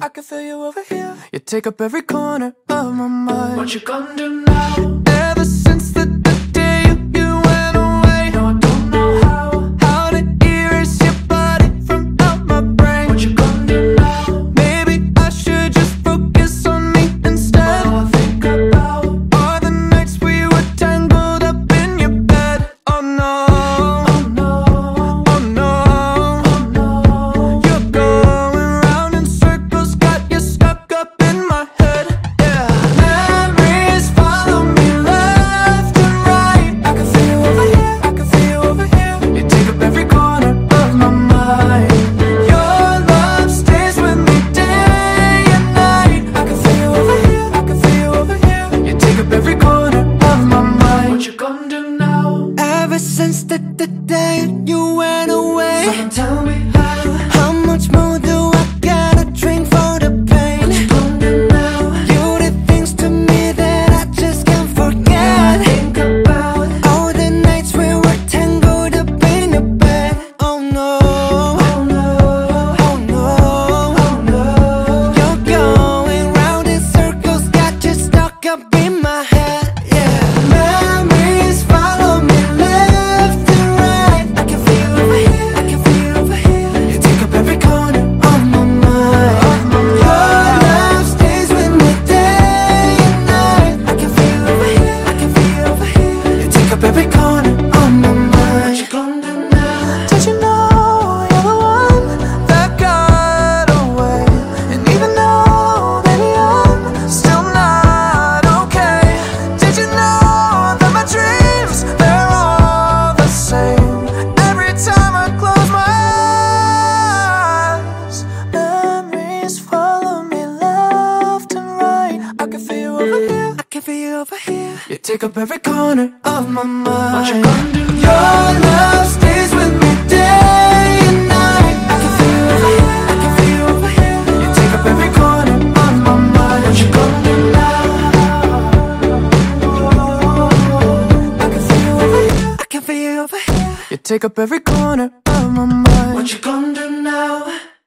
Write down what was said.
I can feel you over here. You take up every corner of my mind. What you gonna do now? you when here You take up every corner of my mind What you gonna do? Your love stays with me day and night I can feel it. I can feel you over here You take up every corner of my mind What you gonna do now? I can feel you I can feel you You take up every corner of my mind What you gonna do now?